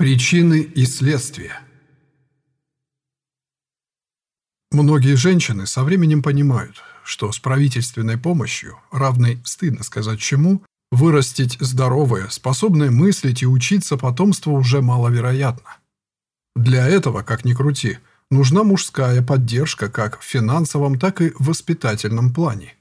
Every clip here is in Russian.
Причины и следствия Многие женщины со временем понимают, что с правительственной помощью, равной, стыдно сказать чему, вырастить здоровое, способное мыслить и учиться потомство уже маловероятно. Для этого, как ни крути, нужна мужская поддержка как в финансовом, так и в воспитательном плане.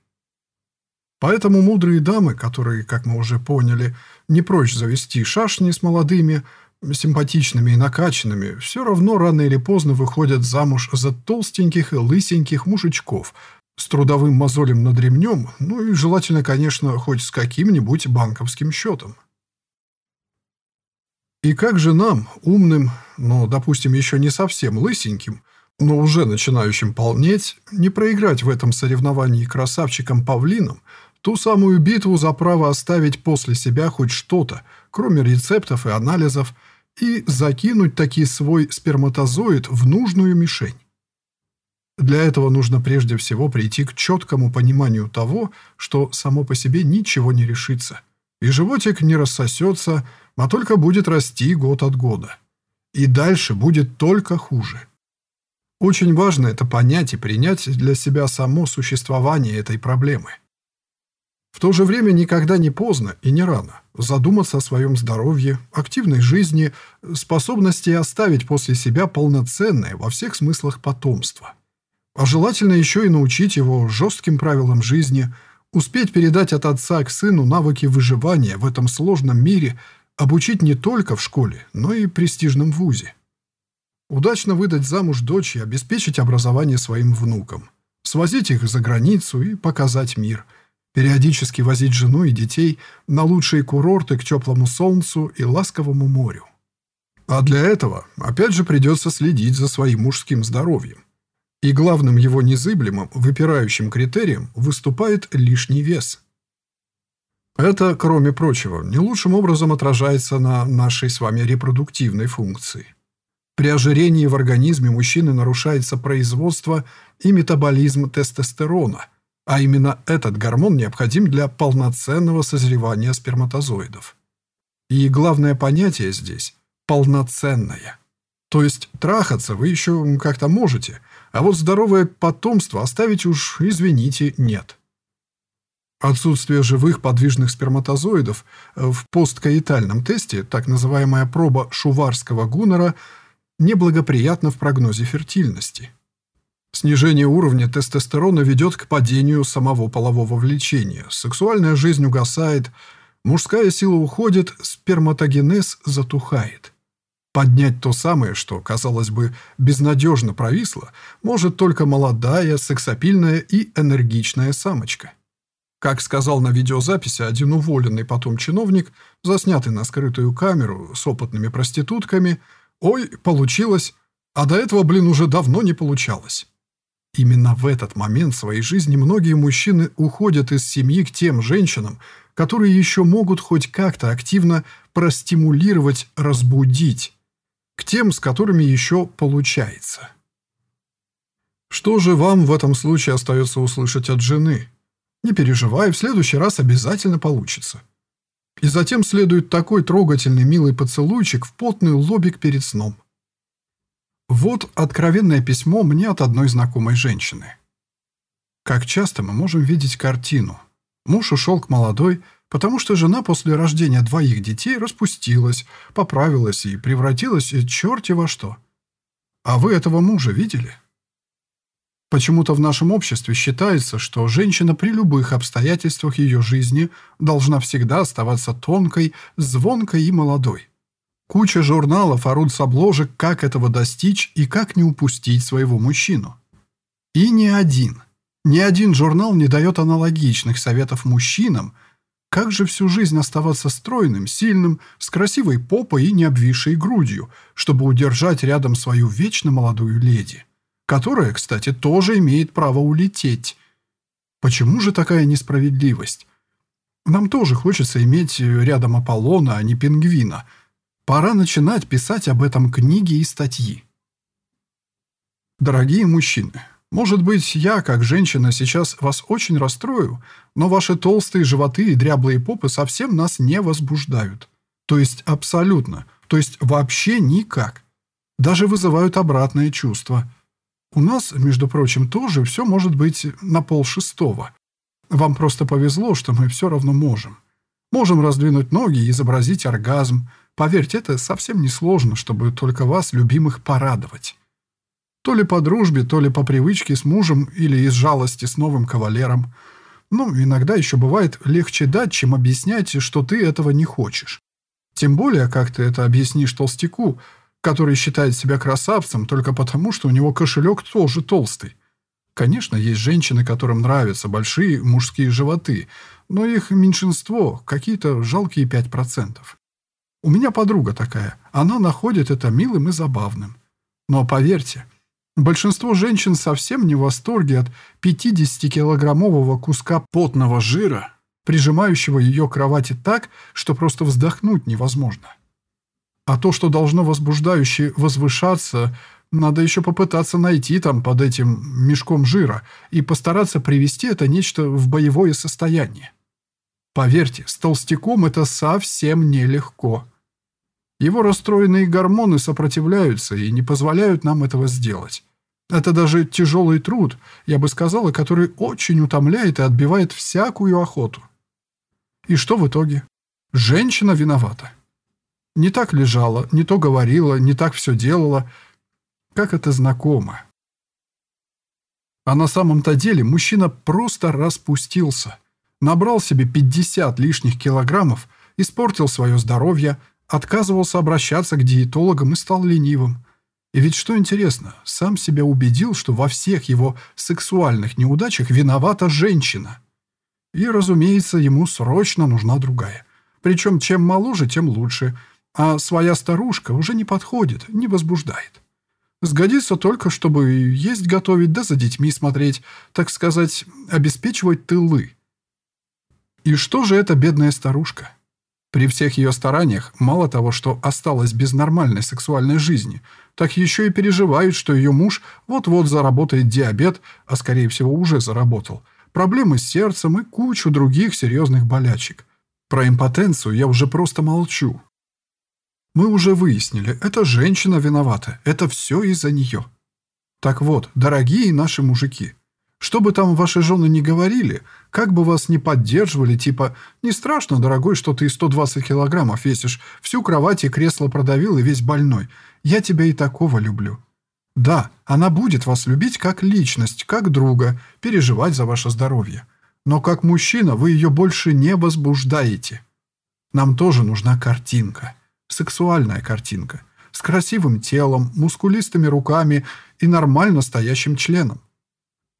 Поэтому мудрые дамы, которые, как мы уже поняли, не прочь завести шашни с молодыми, симпатичными и накачанными, все равно рано или поздно выходят замуж за толстеньких и лысеньких мужичков с трудовым мозолем над ремнем, ну и желательно, конечно, хоть с каким-нибудь банковским счетом. И как же нам, умным, но, допустим, еще не совсем лысеньким, но уже начинающим полнеть, не проиграть в этом соревновании красавчикам-павлинам, ту самую битву за право оставить после себя хоть что-то, кроме рецептов и анализов, и закинуть таки свой сперматозоид в нужную мишень. Для этого нужно прежде всего прийти к четкому пониманию того, что само по себе ничего не решится, и животик не рассосется, а только будет расти год от года. И дальше будет только хуже. Очень важно это понять и принять для себя само существование этой проблемы. В то же время никогда не поздно и не рано задуматься о своем здоровье, активной жизни, способности оставить после себя полноценное во всех смыслах потомство. А желательно еще и научить его жестким правилам жизни, успеть передать от отца к сыну навыки выживания в этом сложном мире, обучить не только в школе, но и престижном вузе. Удачно выдать замуж дочь и обеспечить образование своим внукам, свозить их за границу и показать мир – периодически возить жену и детей на лучшие курорты к теплому солнцу и ласковому морю. А для этого, опять же, придется следить за своим мужским здоровьем. И главным его незыблемым, выпирающим критерием выступает лишний вес. Это, кроме прочего, не лучшим образом отражается на нашей с вами репродуктивной функции. При ожирении в организме мужчины нарушается производство и метаболизм тестостерона – а именно этот гормон необходим для полноценного созревания сперматозоидов. И главное понятие здесь – полноценное. То есть трахаться вы еще как-то можете, а вот здоровое потомство оставить уж, извините, нет. Отсутствие живых подвижных сперматозоидов в посткаитальном тесте, так называемая проба шуварского гунора, неблагоприятно в прогнозе фертильности – Снижение уровня тестостерона ведет к падению самого полового влечения, сексуальная жизнь угасает, мужская сила уходит, сперматогенез затухает. Поднять то самое, что, казалось бы, безнадежно провисло, может только молодая, сексапильная и энергичная самочка. Как сказал на видеозаписи один уволенный потом чиновник, заснятый на скрытую камеру с опытными проститутками, «Ой, получилось, а до этого, блин, уже давно не получалось». Именно в этот момент своей жизни многие мужчины уходят из семьи к тем женщинам, которые еще могут хоть как-то активно простимулировать, разбудить, к тем, с которыми еще получается. Что же вам в этом случае остается услышать от жены? Не переживай, в следующий раз обязательно получится. И затем следует такой трогательный милый поцелуйчик в потный лобик перед сном. Вот откровенное письмо мне от одной знакомой женщины. Как часто мы можем видеть картину. Муж ушел к молодой, потому что жена после рождения двоих детей распустилась, поправилась и превратилась черти во что. А вы этого мужа видели? Почему-то в нашем обществе считается, что женщина при любых обстоятельствах ее жизни должна всегда оставаться тонкой, звонкой и молодой. Куча журналов орут с обложек, как этого достичь и как не упустить своего мужчину. И ни один, ни один журнал не дает аналогичных советов мужчинам, как же всю жизнь оставаться стройным, сильным, с красивой попой и не обвисшей грудью, чтобы удержать рядом свою вечно молодую леди, которая, кстати, тоже имеет право улететь. Почему же такая несправедливость? Нам тоже хочется иметь рядом Аполлона, а не пингвина – Пора начинать писать об этом книги и статьи. Дорогие мужчины, может быть, я, как женщина, сейчас вас очень расстрою, но ваши толстые животы и дряблые попы совсем нас не возбуждают. То есть абсолютно. То есть вообще никак. Даже вызывают обратное чувство. У нас, между прочим, тоже все может быть на пол шестого. Вам просто повезло, что мы все равно можем. Можем раздвинуть ноги и изобразить оргазм. Поверьте, это совсем не сложно, чтобы только вас, любимых, порадовать. То ли по дружбе, то ли по привычке с мужем или из жалости с новым кавалером. Ну, иногда еще бывает легче дать, чем объяснять, что ты этого не хочешь. Тем более, как ты это объяснишь толстяку, который считает себя красавцем только потому, что у него кошелек тоже толстый. Конечно, есть женщины, которым нравятся большие мужские животы, но их меньшинство, какие-то жалкие 5%. У меня подруга такая, она находит это милым и забавным. Но поверьте, большинство женщин совсем не в восторге от 50-килограммового куска потного жира, прижимающего ее к кровати так, что просто вздохнуть невозможно. А то, что должно возбуждающе возвышаться, надо еще попытаться найти там под этим мешком жира и постараться привести это нечто в боевое состояние. Поверьте, с толстяком это совсем нелегко. Его расстроенные гормоны сопротивляются и не позволяют нам этого сделать. Это даже тяжелый труд, я бы сказала, который очень утомляет и отбивает всякую охоту. И что в итоге? Женщина виновата. Не так лежала, не то говорила, не так все делала. Как это знакомо. А на самом-то деле мужчина просто распустился. Набрал себе 50 лишних килограммов, испортил свое здоровье, отказывался обращаться к диетологам и стал ленивым. И ведь что интересно, сам себя убедил, что во всех его сексуальных неудачах виновата женщина. И, разумеется, ему срочно нужна другая. Причем чем моложе, тем лучше. А своя старушка уже не подходит, не возбуждает. Сгодится только, чтобы есть готовить, да за детьми смотреть, так сказать, обеспечивать тылы. И что же эта бедная старушка? При всех ее стараниях мало того, что осталась без нормальной сексуальной жизни, так еще и переживает, что ее муж вот-вот заработает диабет, а скорее всего уже заработал, проблемы с сердцем и кучу других серьезных болячек. Про импотенцию я уже просто молчу. Мы уже выяснили, это женщина виновата, это все из-за нее. Так вот, дорогие наши мужики, что бы там ваши жены не говорили, как бы вас не поддерживали, типа «Не страшно, дорогой, что ты 120 килограммов весишь, всю кровать и кресло продавил и весь больной. Я тебя и такого люблю». Да, она будет вас любить как личность, как друга, переживать за ваше здоровье. Но как мужчина вы ее больше не возбуждаете. Нам тоже нужна картинка сексуальная картинка, с красивым телом, мускулистыми руками и нормально стоящим членом.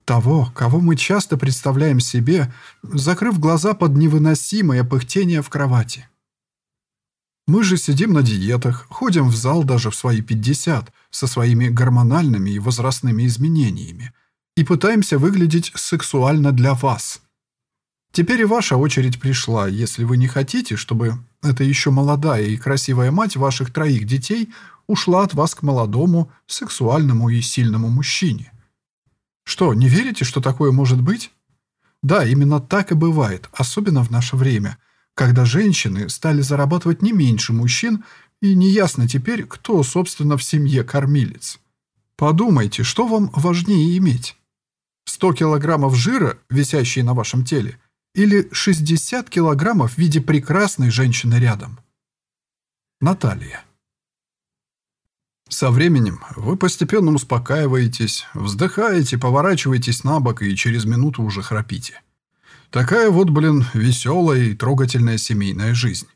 Того, кого мы часто представляем себе, закрыв глаза под невыносимое пыхтение в кровати. Мы же сидим на диетах, ходим в зал даже в свои 50 со своими гормональными и возрастными изменениями и пытаемся выглядеть сексуально для вас – Теперь и ваша очередь пришла, если вы не хотите, чтобы эта еще молодая и красивая мать ваших троих детей ушла от вас к молодому, сексуальному и сильному мужчине. Что, не верите, что такое может быть? Да, именно так и бывает, особенно в наше время, когда женщины стали зарабатывать не меньше мужчин, и неясно теперь, кто, собственно, в семье кормилец. Подумайте, что вам важнее иметь? 100 килограммов жира, висящие на вашем теле – или 60 килограммов в виде прекрасной женщины рядом. Наталья. Со временем вы постепенно успокаиваетесь, вздыхаете, поворачиваетесь на бок и через минуту уже храпите. Такая вот, блин, веселая и трогательная семейная жизнь.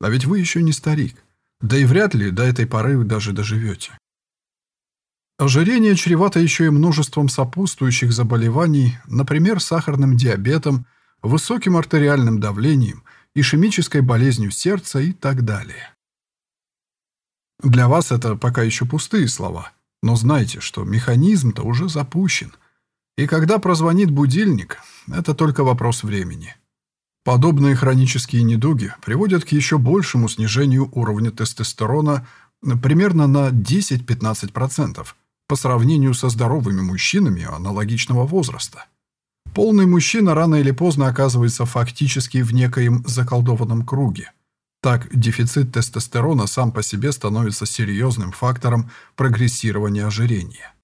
А ведь вы еще не старик. Да и вряд ли до этой поры даже доживете. Ожирение чревато еще и множеством сопутствующих заболеваний, например, сахарным диабетом – высоким артериальным давлением, ишемической болезнью сердца и так далее. Для вас это пока еще пустые слова, но знайте, что механизм-то уже запущен. И когда прозвонит будильник, это только вопрос времени. Подобные хронические недуги приводят к еще большему снижению уровня тестостерона примерно на 10-15% по сравнению со здоровыми мужчинами аналогичного возраста. Полный мужчина рано или поздно оказывается фактически в некоем заколдованном круге. Так, дефицит тестостерона сам по себе становится серьезным фактором прогрессирования ожирения.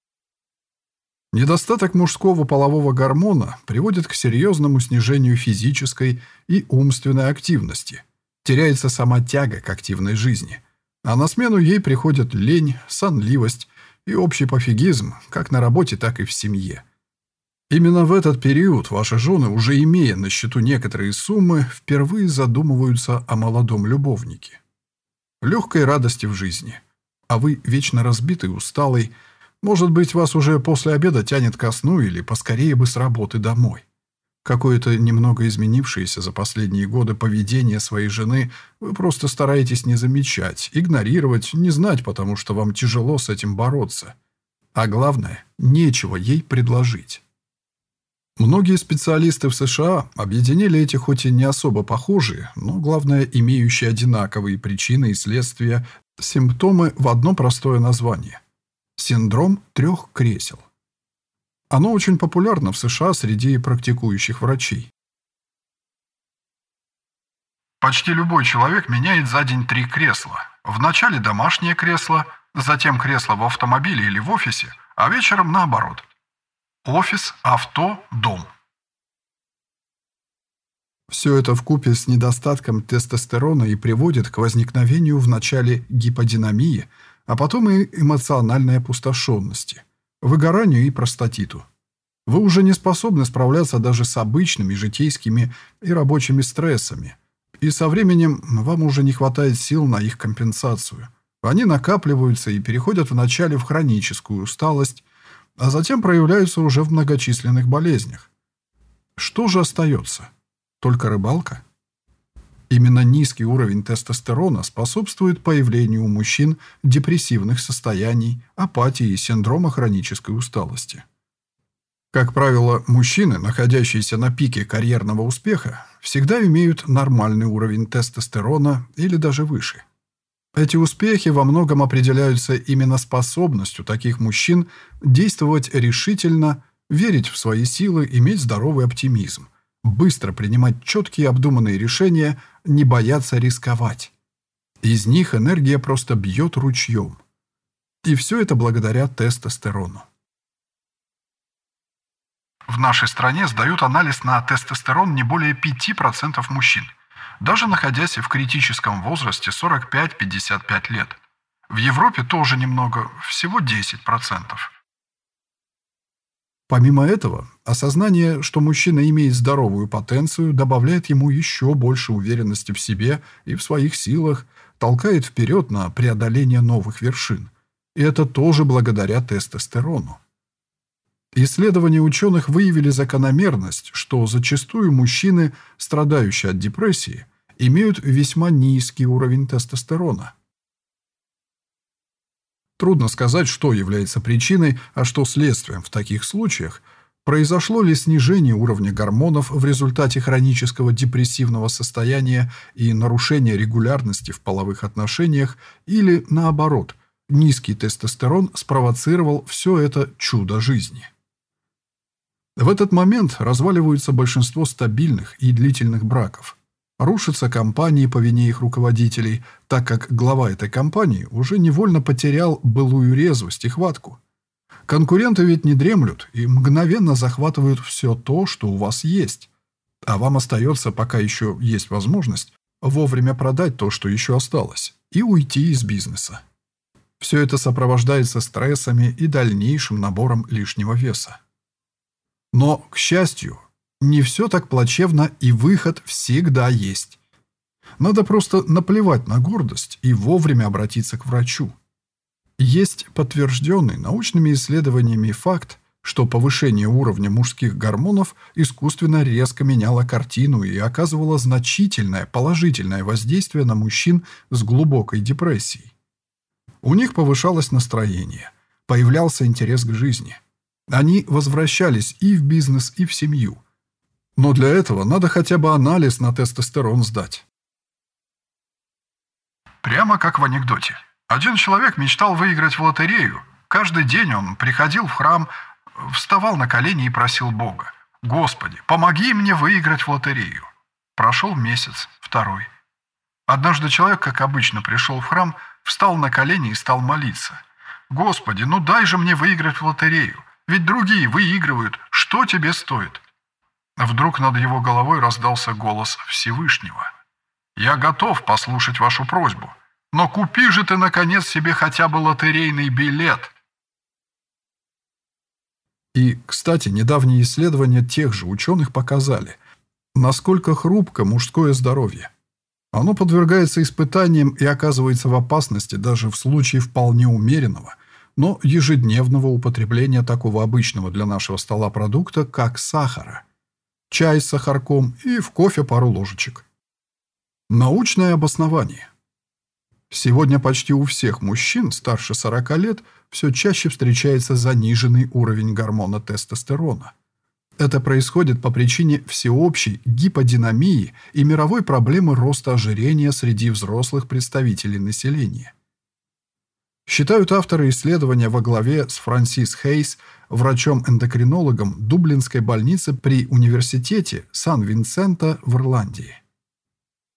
Недостаток мужского полового гормона приводит к серьезному снижению физической и умственной активности. Теряется сама тяга к активной жизни. А на смену ей приходят лень, сонливость и общий пофигизм как на работе, так и в семье. Именно в этот период ваши жены, уже имея на счету некоторые суммы, впервые задумываются о молодом любовнике. Легкой радости в жизни. А вы вечно разбитый, усталый. Может быть, вас уже после обеда тянет ко сну или поскорее бы с работы домой. Какое-то немного изменившееся за последние годы поведение своей жены вы просто стараетесь не замечать, игнорировать, не знать, потому что вам тяжело с этим бороться. А главное, нечего ей предложить. Многие специалисты в США объединили эти хоть и не особо похожие, но, главное, имеющие одинаковые причины и следствия, симптомы в одно простое название – синдром трех кресел. Оно очень популярно в США среди практикующих врачей. Почти любой человек меняет за день три кресла. Вначале домашнее кресло, затем кресло в автомобиле или в офисе, а вечером наоборот – Офис, авто, дом. Все это в купе с недостатком тестостерона и приводит к возникновению вначале гиподинамии, а потом и эмоциональной опустошенности, выгоранию и простатиту. Вы уже не способны справляться даже с обычными житейскими и рабочими стрессами, и со временем вам уже не хватает сил на их компенсацию. Они накапливаются и переходят вначале в хроническую усталость, а затем проявляются уже в многочисленных болезнях. Что же остается? Только рыбалка? Именно низкий уровень тестостерона способствует появлению у мужчин депрессивных состояний, апатии и синдрома хронической усталости. Как правило, мужчины, находящиеся на пике карьерного успеха, всегда имеют нормальный уровень тестостерона или даже выше. Эти успехи во многом определяются именно способностью таких мужчин действовать решительно, верить в свои силы, иметь здоровый оптимизм, быстро принимать четкие обдуманные решения, не бояться рисковать. Из них энергия просто бьет ручьем. И все это благодаря тестостерону. В нашей стране сдают анализ на тестостерон не более 5% мужчин даже находясь в критическом возрасте 45-55 лет. В Европе тоже немного, всего 10%. Помимо этого, осознание, что мужчина имеет здоровую потенцию, добавляет ему еще больше уверенности в себе и в своих силах, толкает вперед на преодоление новых вершин. И это тоже благодаря тестостерону. Исследования ученых выявили закономерность, что зачастую мужчины, страдающие от депрессии, имеют весьма низкий уровень тестостерона. Трудно сказать, что является причиной, а что следствием в таких случаях. Произошло ли снижение уровня гормонов в результате хронического депрессивного состояния и нарушения регулярности в половых отношениях, или, наоборот, низкий тестостерон спровоцировал все это чудо жизни. В этот момент разваливаются большинство стабильных и длительных браков. Рушатся компании по вине их руководителей, так как глава этой компании уже невольно потерял былую резвость и хватку. Конкуренты ведь не дремлют и мгновенно захватывают все то, что у вас есть. А вам остается, пока еще есть возможность, вовремя продать то, что еще осталось, и уйти из бизнеса. Все это сопровождается стрессами и дальнейшим набором лишнего веса. Но, к счастью, не все так плачевно и выход всегда есть. Надо просто наплевать на гордость и вовремя обратиться к врачу. Есть подтвержденный научными исследованиями факт, что повышение уровня мужских гормонов искусственно резко меняло картину и оказывало значительное положительное воздействие на мужчин с глубокой депрессией. У них повышалось настроение, появлялся интерес к жизни – они возвращались и в бизнес, и в семью. Но для этого надо хотя бы анализ на тестостерон сдать. Прямо как в анекдоте. Один человек мечтал выиграть в лотерею. Каждый день он приходил в храм, вставал на колени и просил Бога. «Господи, помоги мне выиграть в лотерею». Прошел месяц, второй. Однажды человек, как обычно, пришел в храм, встал на колени и стал молиться. «Господи, ну дай же мне выиграть в лотерею, ведь другие выигрывают, что тебе стоит?» Вдруг над его головой раздался голос Всевышнего. «Я готов послушать вашу просьбу, но купи же ты, наконец, себе хотя бы лотерейный билет!» И, кстати, недавние исследования тех же ученых показали, насколько хрупко мужское здоровье. Оно подвергается испытаниям и оказывается в опасности даже в случае вполне умеренного, но ежедневного употребления такого обычного для нашего стола продукта, как сахара. Чай с сахарком и в кофе пару ложечек. Научное обоснование. Сегодня почти у всех мужчин старше 40 лет все чаще встречается заниженный уровень гормона тестостерона. Это происходит по причине всеобщей гиподинамии и мировой проблемы роста ожирения среди взрослых представителей населения. Считают авторы исследования во главе с Франсис Хейс, врачом-эндокринологом Дублинской больницы при университете Сан-Винсента в Ирландии.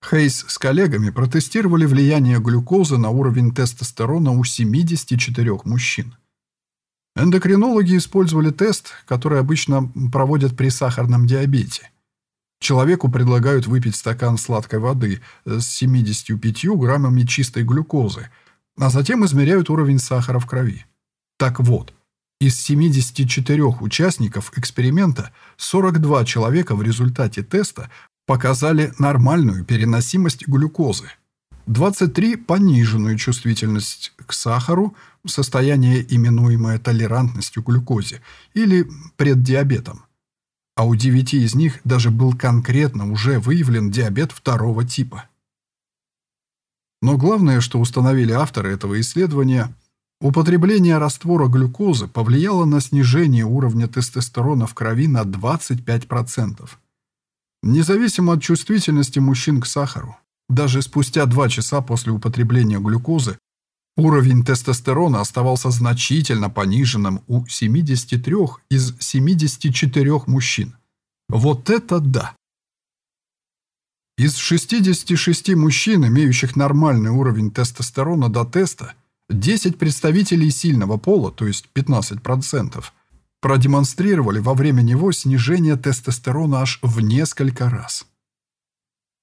Хейс с коллегами протестировали влияние глюкозы на уровень тестостерона у 74 мужчин. Эндокринологи использовали тест, который обычно проводят при сахарном диабете. Человеку предлагают выпить стакан сладкой воды с 75 граммами чистой глюкозы, а затем измеряют уровень сахара в крови. Так вот, из 74 участников эксперимента 42 человека в результате теста показали нормальную переносимость глюкозы, 23 – пониженную чувствительность к сахару, состояние, именуемое толерантностью к глюкозе, или преддиабетом. А у 9 из них даже был конкретно уже выявлен диабет второго типа. Но главное, что установили авторы этого исследования, употребление раствора глюкозы повлияло на снижение уровня тестостерона в крови на 25%. Независимо от чувствительности мужчин к сахару, даже спустя два часа после употребления глюкозы уровень тестостерона оставался значительно пониженным у 73 из 74 мужчин. Вот это да! Из 66 мужчин, имеющих нормальный уровень тестостерона до теста, 10 представителей сильного пола, то есть 15%, продемонстрировали во время него снижение тестостерона аж в несколько раз.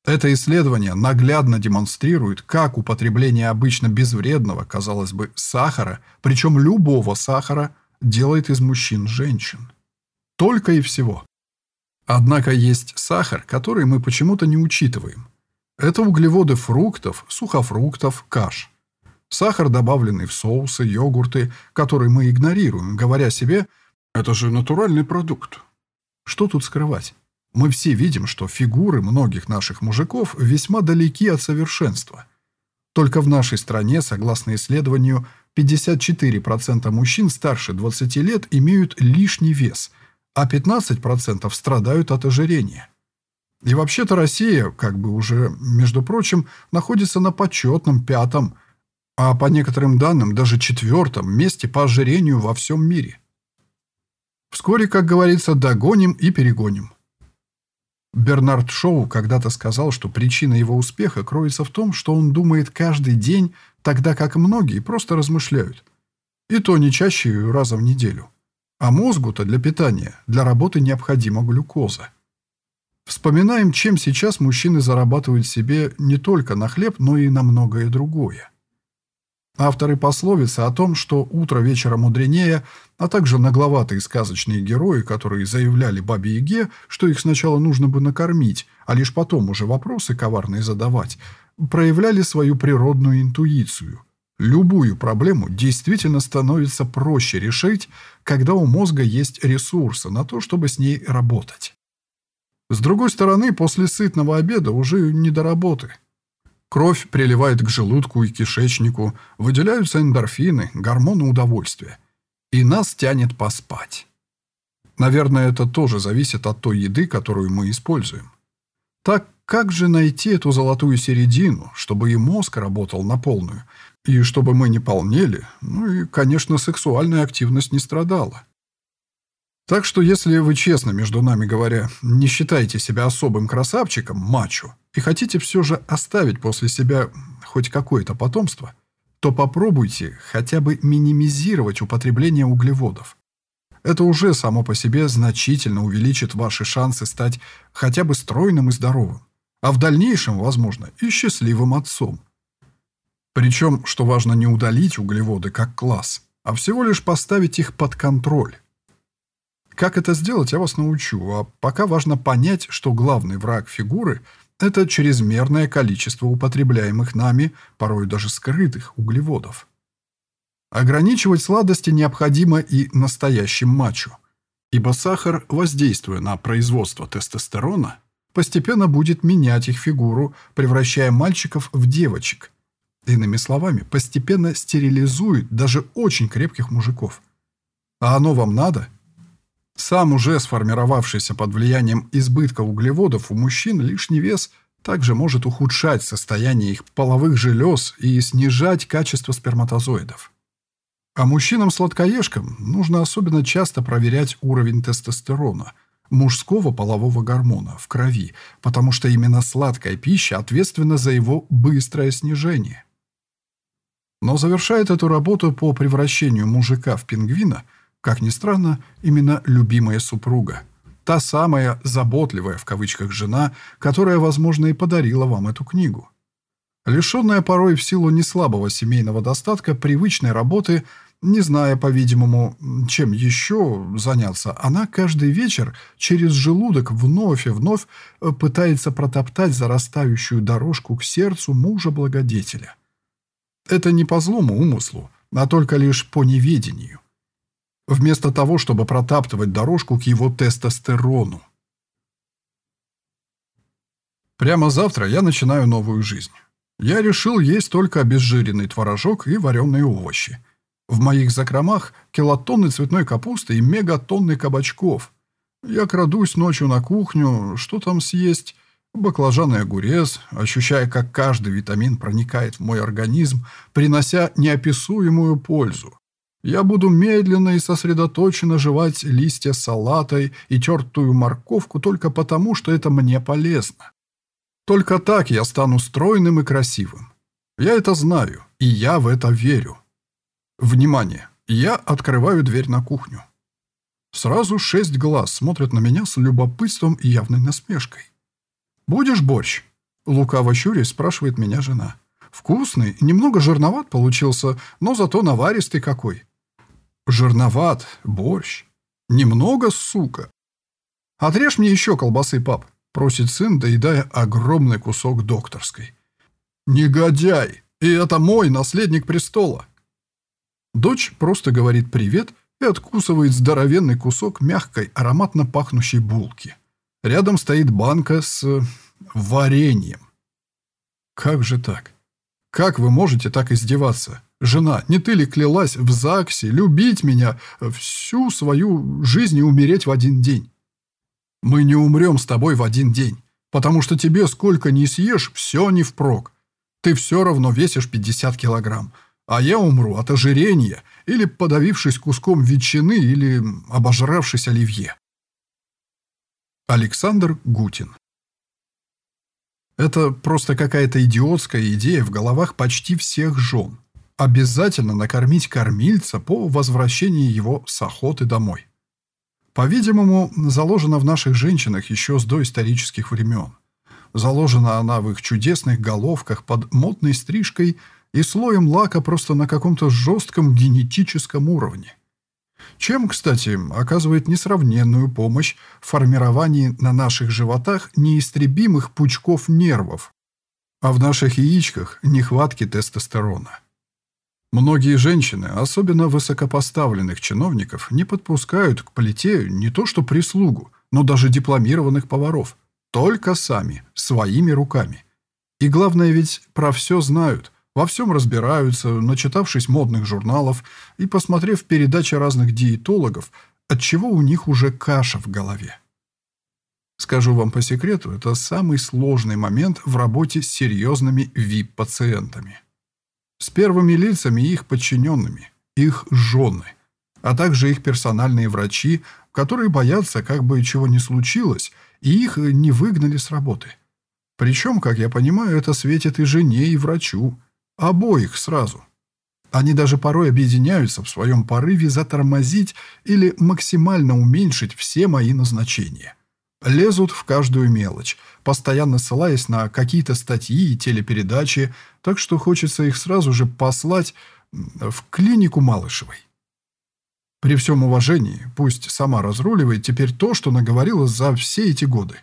Это исследование наглядно демонстрирует, как употребление обычно безвредного, казалось бы, сахара, причем любого сахара, делает из мужчин женщин. Только и всего. Однако есть сахар, который мы почему-то не учитываем. Это углеводы фруктов, сухофруктов, каш. Сахар, добавленный в соусы, йогурты, который мы игнорируем, говоря себе – это же натуральный продукт. Что тут скрывать? Мы все видим, что фигуры многих наших мужиков весьма далеки от совершенства. Только в нашей стране, согласно исследованию, 54% мужчин старше 20 лет имеют лишний вес, а 15% страдают от ожирения. И вообще-то Россия, как бы уже, между прочим, находится на почетном пятом, а по некоторым данным даже четвертом месте по ожирению во всем мире. Вскоре, как говорится, догоним и перегоним. Бернард Шоу когда-то сказал, что причина его успеха кроется в том, что он думает каждый день, тогда как многие просто размышляют. И то не чаще раза в неделю. А мозгу-то для питания, для работы необходима глюкоза. Вспоминаем, чем сейчас мужчины зарабатывают себе не только на хлеб, но и на многое другое. Авторы пословицы о том, что утро вечера мудренее, а также нагловатые сказочные герои, которые заявляли бабе Яге, что их сначала нужно бы накормить, а лишь потом уже вопросы коварные задавать, проявляли свою природную интуицию. Любую проблему действительно становится проще решить, когда у мозга есть ресурсы на то, чтобы с ней работать. С другой стороны, после сытного обеда уже не до работы – Кровь приливает к желудку и кишечнику, выделяются эндорфины, гормоны удовольствия. И нас тянет поспать. Наверное, это тоже зависит от той еды, которую мы используем. Так как же найти эту золотую середину, чтобы и мозг работал на полную, и чтобы мы не полнели, ну и, конечно, сексуальная активность не страдала? Так что, если вы честно, между нами говоря, не считаете себя особым красавчиком, мачо, и хотите все же оставить после себя хоть какое-то потомство, то попробуйте хотя бы минимизировать употребление углеводов. Это уже само по себе значительно увеличит ваши шансы стать хотя бы стройным и здоровым, а в дальнейшем, возможно, и счастливым отцом. Причем, что важно, не удалить углеводы как класс, а всего лишь поставить их под контроль. Как это сделать, я вас научу, а пока важно понять, что главный враг фигуры – это чрезмерное количество употребляемых нами, порой даже скрытых, углеводов. Ограничивать сладости необходимо и настоящим мачо, ибо сахар, воздействуя на производство тестостерона, постепенно будет менять их фигуру, превращая мальчиков в девочек. Иными словами, постепенно стерилизует даже очень крепких мужиков. А оно вам надо – сам уже сформировавшийся под влиянием избытка углеводов у мужчин лишний вес также может ухудшать состояние их половых желез и снижать качество сперматозоидов. А мужчинам-сладкоежкам нужно особенно часто проверять уровень тестостерона, мужского полового гормона, в крови, потому что именно сладкая пища ответственна за его быстрое снижение. Но завершает эту работу по превращению мужика в пингвина – как ни странно, именно любимая супруга. Та самая «заботливая» в кавычках жена, которая, возможно, и подарила вам эту книгу. Лишенная порой в силу неслабого семейного достатка привычной работы, не зная, по-видимому, чем еще заняться, она каждый вечер через желудок вновь и вновь э, пытается протоптать зарастающую дорожку к сердцу мужа-благодетеля. Это не по злому умыслу, а только лишь по неведению вместо того, чтобы протаптывать дорожку к его тестостерону. Прямо завтра я начинаю новую жизнь. Я решил есть только обезжиренный творожок и вареные овощи. В моих закромах килотонны цветной капусты и мегатонны кабачков. Я крадусь ночью на кухню, что там съесть, баклажан и огурец, ощущая, как каждый витамин проникает в мой организм, принося неописуемую пользу. Я буду медленно и сосредоточенно жевать листья салата и тертую морковку только потому, что это мне полезно. Только так я стану стройным и красивым. Я это знаю, и я в это верю. Внимание! Я открываю дверь на кухню. Сразу шесть глаз смотрят на меня с любопытством и явной насмешкой. «Будешь борщ?» Лукаво щурясь спрашивает меня жена. «Вкусный, немного жирноват получился, но зато наваристый какой. Жирноват, борщ. Немного, сука. Отрежь мне еще колбасы, пап, просит сын, доедая огромный кусок докторской. Негодяй! И это мой наследник престола. Дочь просто говорит привет и откусывает здоровенный кусок мягкой, ароматно пахнущей булки. Рядом стоит банка с вареньем. Как же так? Как вы можете так издеваться? Жена, не ты ли клялась в ЗАГСе любить меня всю свою жизнь и умереть в один день? Мы не умрем с тобой в один день, потому что тебе сколько не съешь, все не впрок. Ты все равно весишь 50 килограмм, а я умру от ожирения или подавившись куском ветчины или обожравшись оливье. Александр Гутин Это просто какая-то идиотская идея в головах почти всех жен обязательно накормить кормильца по возвращении его с охоты домой. По-видимому, заложена в наших женщинах еще с доисторических времен. Заложена она в их чудесных головках под модной стрижкой и слоем лака просто на каком-то жестком генетическом уровне. Чем, кстати, оказывает несравненную помощь в формировании на наших животах неистребимых пучков нервов, а в наших яичках нехватки тестостерона. Многие женщины, особенно высокопоставленных чиновников, не подпускают к плите не то что прислугу, но даже дипломированных поваров. Только сами, своими руками. И главное ведь про все знают, во всем разбираются, начитавшись модных журналов и посмотрев передачи разных диетологов, отчего у них уже каша в голове. Скажу вам по секрету, это самый сложный момент в работе с серьезными VIP-пациентами с первыми лицами и их подчиненными, их жены. а также их персональные врачи, которые боятся, как бы чего ни случилось, и их не выгнали с работы. Причем, как я понимаю, это светит и жене, и врачу. Обоих сразу. Они даже порой объединяются в своем порыве затормозить или максимально уменьшить все мои назначения. Лезут в каждую мелочь, постоянно ссылаясь на какие-то статьи и телепередачи, так что хочется их сразу же послать в клинику Малышевой. При всем уважении, пусть сама разруливает теперь то, что наговорила за все эти годы.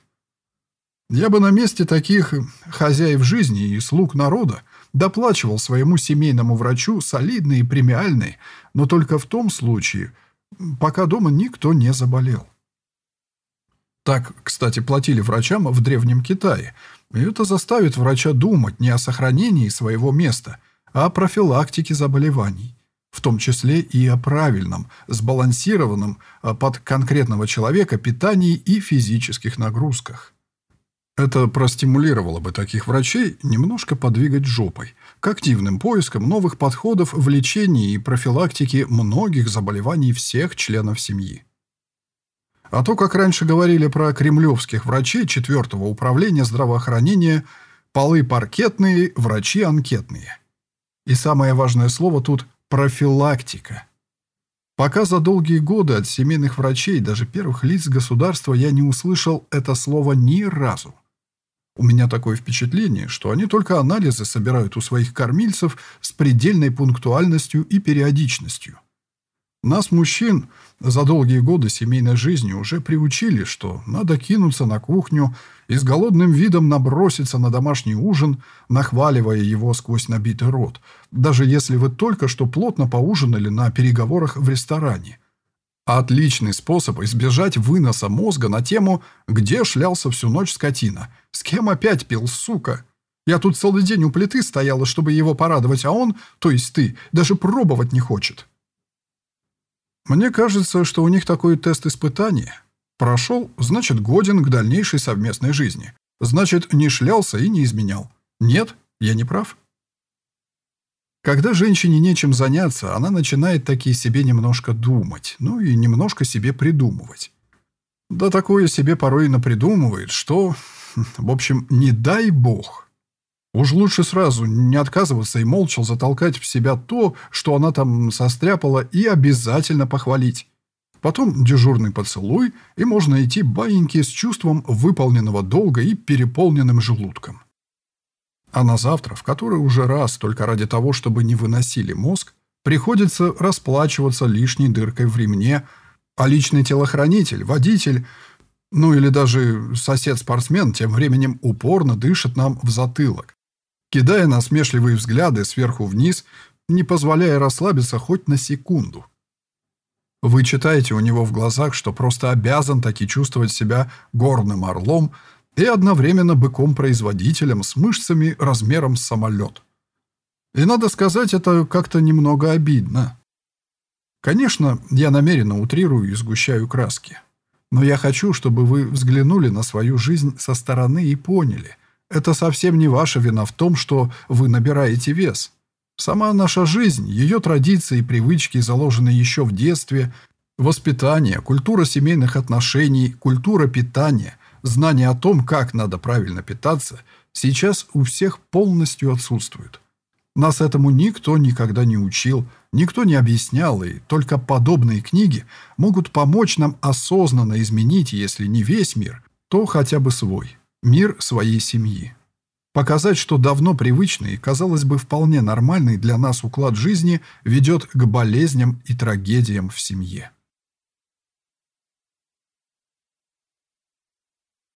Я бы на месте таких хозяев жизни и слуг народа доплачивал своему семейному врачу солидные и премиальные, но только в том случае, пока дома никто не заболел. Так, кстати, платили врачам в Древнем Китае, и это заставит врача думать не о сохранении своего места, а о профилактике заболеваний, в том числе и о правильном, сбалансированном а, под конкретного человека питании и физических нагрузках. Это простимулировало бы таких врачей немножко подвигать жопой к активным поискам новых подходов в лечении и профилактике многих заболеваний всех членов семьи. А то, как раньше говорили про кремлевских врачей четвертого управления здравоохранения, полы паркетные, врачи анкетные. И самое важное слово тут – профилактика. Пока за долгие годы от семейных врачей, даже первых лиц государства, я не услышал это слово ни разу. У меня такое впечатление, что они только анализы собирают у своих кормильцев с предельной пунктуальностью и периодичностью. Нас, мужчин, за долгие годы семейной жизни уже приучили, что надо кинуться на кухню и с голодным видом наброситься на домашний ужин, нахваливая его сквозь набитый рот, даже если вы только что плотно поужинали на переговорах в ресторане. Отличный способ избежать выноса мозга на тему «Где шлялся всю ночь скотина? С кем опять пил, сука?» Я тут целый день у плиты стояла, чтобы его порадовать, а он, то есть ты, даже пробовать не хочет. Мне кажется, что у них такой тест испытания. Прошел, значит, годен к дальнейшей совместной жизни. Значит, не шлялся и не изменял. Нет, я не прав. Когда женщине нечем заняться, она начинает такие себе немножко думать, ну и немножко себе придумывать. Да такое себе порой и напридумывает, что, в общем, не дай бог. Уж лучше сразу не отказываться и молча затолкать в себя то, что она там состряпала, и обязательно похвалить. Потом дежурный поцелуй, и можно идти баиньки с чувством выполненного долга и переполненным желудком. А на завтра, в который уже раз, только ради того, чтобы не выносили мозг, приходится расплачиваться лишней дыркой в ремне, а личный телохранитель, водитель, ну или даже сосед-спортсмен тем временем упорно дышит нам в затылок, кидая насмешливые взгляды сверху вниз, не позволяя расслабиться хоть на секунду. Вы читаете у него в глазах, что просто обязан таки чувствовать себя горным орлом, и одновременно быком-производителем с мышцами размером с самолет. И надо сказать, это как-то немного обидно. Конечно, я намеренно утрирую и сгущаю краски. Но я хочу, чтобы вы взглянули на свою жизнь со стороны и поняли. Это совсем не ваша вина в том, что вы набираете вес. Сама наша жизнь, ее традиции и привычки, заложенные еще в детстве, воспитание, культура семейных отношений, культура питания – знание о том, как надо правильно питаться, сейчас у всех полностью отсутствует. Нас этому никто никогда не учил, никто не объяснял, и только подобные книги могут помочь нам осознанно изменить, если не весь мир, то хотя бы свой, мир своей семьи. Показать, что давно привычный, казалось бы, вполне нормальный для нас уклад жизни ведет к болезням и трагедиям в семье.